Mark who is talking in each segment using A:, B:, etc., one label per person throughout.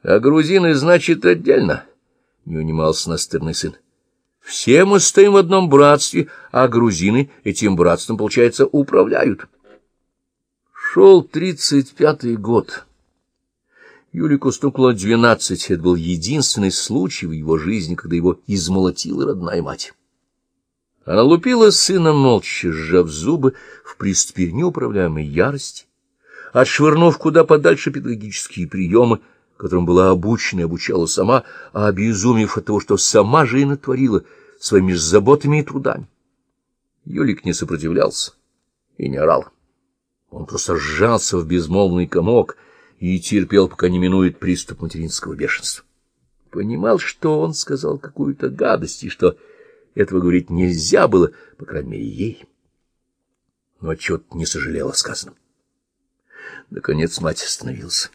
A: — А грузины, значит, отдельно, — не унимался настырный сын. — Все мы стоим в одном братстве, а грузины этим братством, получается, управляют. Шел тридцать пятый год. Юлику стукнуло двенадцать. Это был единственный случай в его жизни, когда его измолотила родная мать. Она лупила сына молча, сжав зубы в приступе неуправляемой ярости, отшвырнув куда подальше педагогические приемы, которым была обучена и обучала сама, а обезумев от того, что сама же и натворила своими заботами и трудами. Юлик не сопротивлялся и не орал. Он просто сжался в безмолвный комок и терпел, пока не минует приступ материнского бешенства. Понимал, что он сказал какую-то гадость, и что этого говорить нельзя было, по крайней мере, ей. Но отчет не сожалел о. Наконец мать остановился.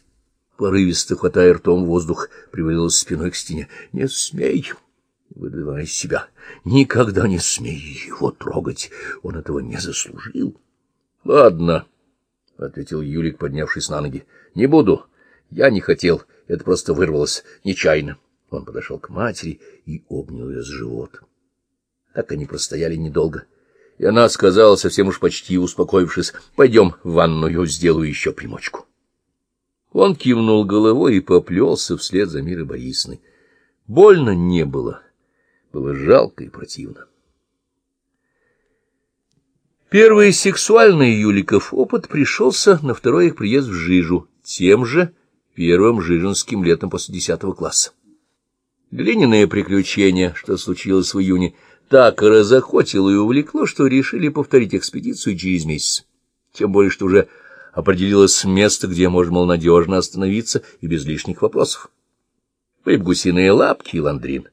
A: Порывисто, хватая ртом воздух, привалилась спиной к стене. — Не смей! — выдавила из себя. — Никогда не смей его трогать. Он этого не заслужил. — Ладно, — ответил Юлик, поднявшись на ноги. — Не буду. Я не хотел. Это просто вырвалось нечаянно. Он подошел к матери и обнял ее с живот. Так они простояли недолго. И она сказала, совсем уж почти успокоившись, — Пойдем в ванную, сделаю еще примочку. Он кивнул головой и поплелся вслед за Мирой Борисовной. Больно не было. Было жалко и противно. Первый сексуальный Юликов опыт пришелся на второй их приезд в Жижу, тем же первым жиженским летом после десятого класса. Глиняное приключение, что случилось в июне, так разохотило и увлекло, что решили повторить экспедицию через месяц. Тем более, что уже определилось место, где можно, мол, надежно остановиться и без лишних вопросов. Были гусиные лапки и ландрин.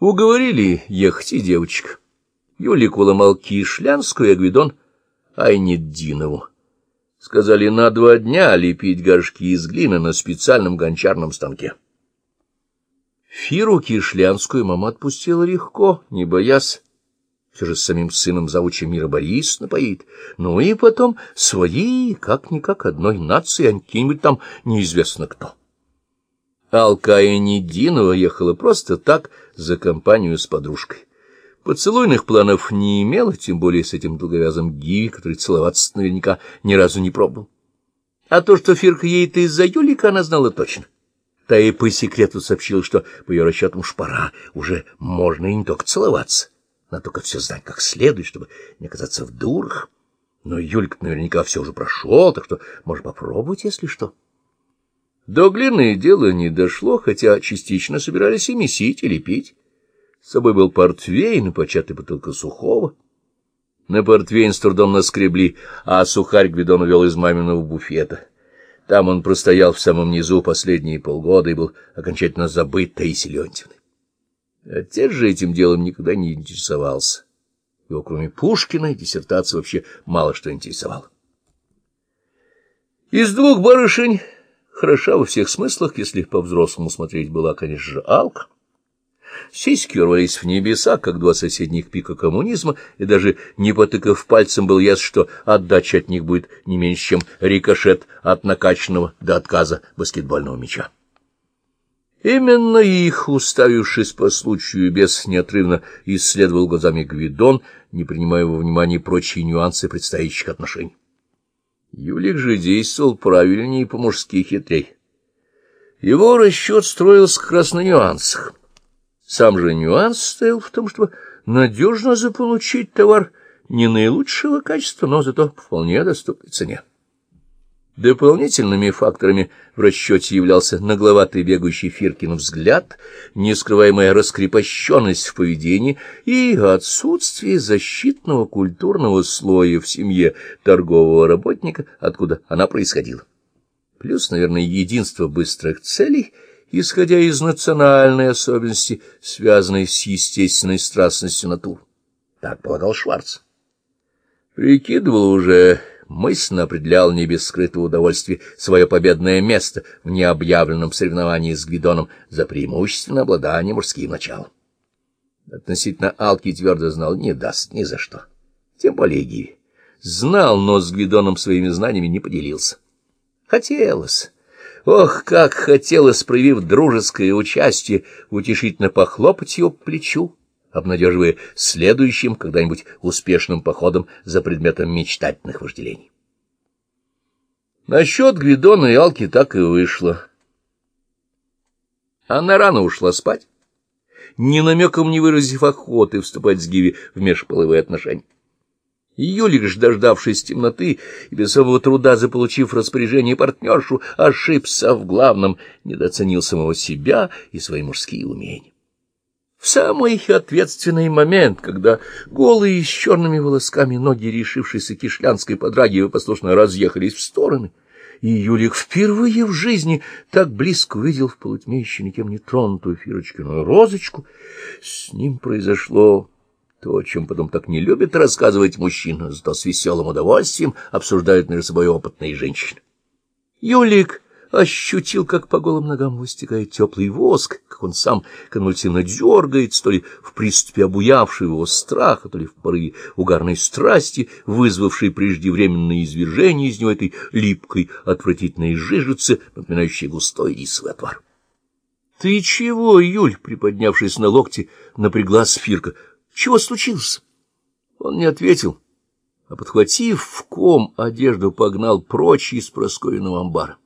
A: Уговорили ехать и девочек. Юлику ломал Кишлянскую и Агвидон Айнеддинову. Сказали на два дня лепить горшки из глины на специальном гончарном станке. Фиру Кишлянскую мама отпустила легко, не боясь. Все же с самим сыном завуча мира Борис напоит. Ну и потом свои, как-никак, одной нации, а какие-нибудь там неизвестно кто. Алка Энидинова ехала просто так за компанию с подружкой. Поцелуйных планов не имела, тем более с этим долговязым Гиви, который целоваться наверняка ни разу не пробовал. А то, что Фирка едет из-за Юлика, она знала точно. Та и по секрету сообщила, что, по ее расчетам, уж пора, уже можно и не только целоваться. Надо только все знать как следует, чтобы не оказаться в дурах. Но Юлька наверняка все уже прошел, так что можно попробовать, если что. До глины дело не дошло, хотя частично собирались и месить, и лепить. С собой был портвейн и початый бутылка сухого. На портвейн с трудом наскребли, а сухарь Гвидон увел из маминого буфета. Там он простоял в самом низу последние полгода и был окончательно забыт Таисией Леонтьевной. Отец же этим делом никогда не интересовался. Его, кроме Пушкина, диссертация вообще мало что интересовала. Из двух барышень хороша во всех смыслах, если по-взрослому смотреть была, конечно же, Алка. Сиськи рвались в небеса, как два соседних пика коммунизма, и даже не потыкав пальцем был ясно, что отдача от них будет не меньше, чем рикошет от накачанного до отказа баскетбольного мяча. Именно их, уставившись по случаю, без неотрывно исследовал глазами Гвидон, не принимая во внимание прочие нюансы предстоящих отношений. Юлик же действовал правильнее и по-мужски хитрей. Его расчет строился как раз на нюансах. Сам же нюанс стоял в том, чтобы надежно заполучить товар не наилучшего качества, но зато по вполне доступной цене. Дополнительными факторами в расчете являлся нагловатый бегущий Фиркин взгляд, нескрываемая раскрепощенность в поведении и отсутствие защитного культурного слоя в семье торгового работника, откуда она происходила. Плюс, наверное, единство быстрых целей — исходя из национальной особенности, связанной с естественной страстностью натур. Так полагал Шварц. Прикидывал уже, мысленно определял не без скрытого удовольствия свое победное место в необъявленном соревновании с Гвидоном за преимущественно обладание мужским началом. Относительно Алки твердо знал, не даст ни за что. Тем более Гиви. Знал, но с Гвидоном своими знаниями не поделился. Хотелось. Ох, как хотелось, проявив дружеское участие, утешительно похлопать его по плечу, обнадеживая следующим когда-нибудь успешным походом за предметом мечтательных вожделений. Насчет Гвидона и Алки так и вышло. Она рано ушла спать, ни намеком не выразив охоты вступать с Гиви в межполовые отношения. Юлик ж, дождавшись темноты и без особого труда заполучив распоряжение партнершу, ошибся в главном, недооценил самого себя и свои мужские умения. В самый ответственный момент, когда голые с черными волосками ноги решившейся кишлянской подрагивая послушно разъехались в стороны, и Юлик впервые в жизни так близко увидел в полутьме еще никем не тронутую Фирочкину розочку, с ним произошло то, о чем потом так не любят рассказывать мужчины, зато с веселым удовольствием обсуждают между собой опытные женщины. Юлик ощутил, как по голым ногам выстекает теплый воск, как он сам конвульсивно дергается, то ли в приступе обуявшего его страха, то ли в порыве угарной страсти, вызвавшей преждевременное извержение из него этой липкой, отвратительной жижицы, напоминающей густой рисовый отвар. — Ты чего, Юль? — приподнявшись на локте, напрягла Сфирка. — Чего случилось? Он не ответил, а, подхватив в ком, одежду погнал прочь из просковенного амбара.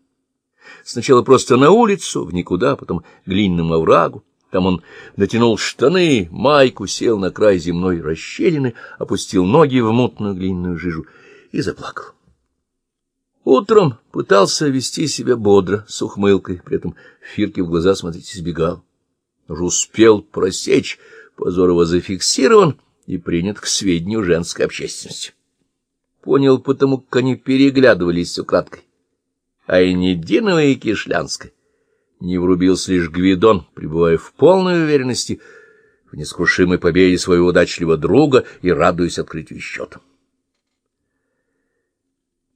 A: Сначала просто на улицу, в никуда, потом к глиняному оврагу. Там он натянул штаны, майку, сел на край земной расщелины, опустил ноги в мутную глиняную жижу и заплакал. Утром пытался вести себя бодро, с ухмылкой, при этом Фирке в глаза смотреть избегал. Уже успел просечь, Позорова зафиксирован и принят к сведению женской общественности. Понял потому, как они переглядывались все краткой а и не Динова и Кишлянска. Не врубился лишь Гвидон, пребывая в полной уверенности в нескрушимой победе своего удачливого друга и радуясь открытию счета.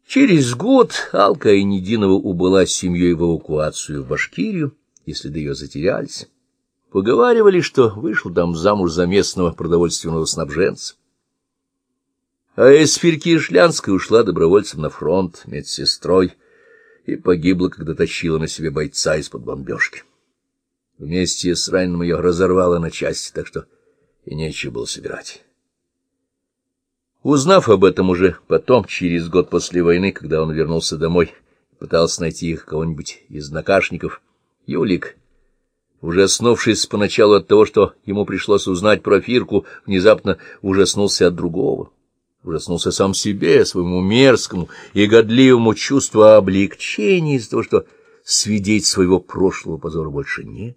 A: Через год Алка и Нединова убыла с семьей в эвакуацию в Башкирию, если до ее затерялись. Поговаривали, что вышел там замуж за местного продовольственного снабженца. А Эсфирь Шлянская ушла добровольцем на фронт, медсестрой, и погибла, когда тащила на себе бойца из-под бомбежки. Вместе с раненым ее разорвало на части, так что и нечего было собирать. Узнав об этом уже потом, через год после войны, когда он вернулся домой, пытался найти их кого-нибудь из накашников, Юлик, ужаснувшись поначалу от того, что ему пришлось узнать про Фирку, внезапно ужаснулся от другого ужаснулся сам себе, своему мерзкому и годливому чувству облегчения из-за того, что свидеть своего прошлого позора больше нет.